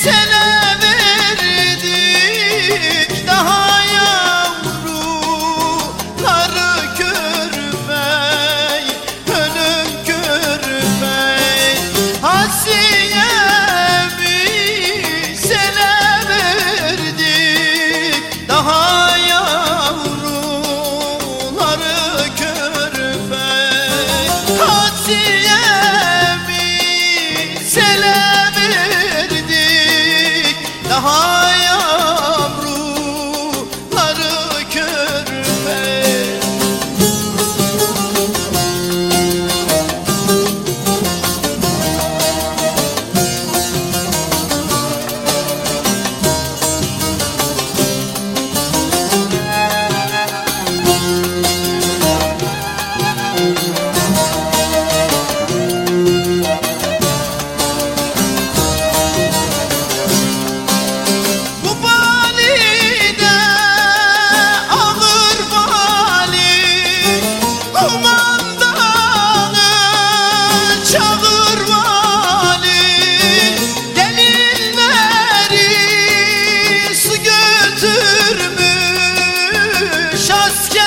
Sen হয়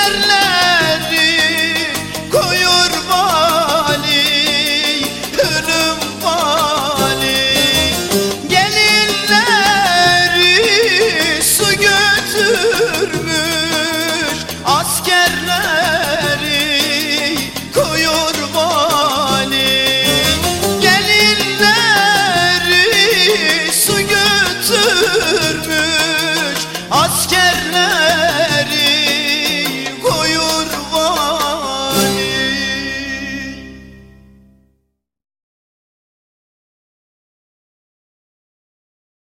darle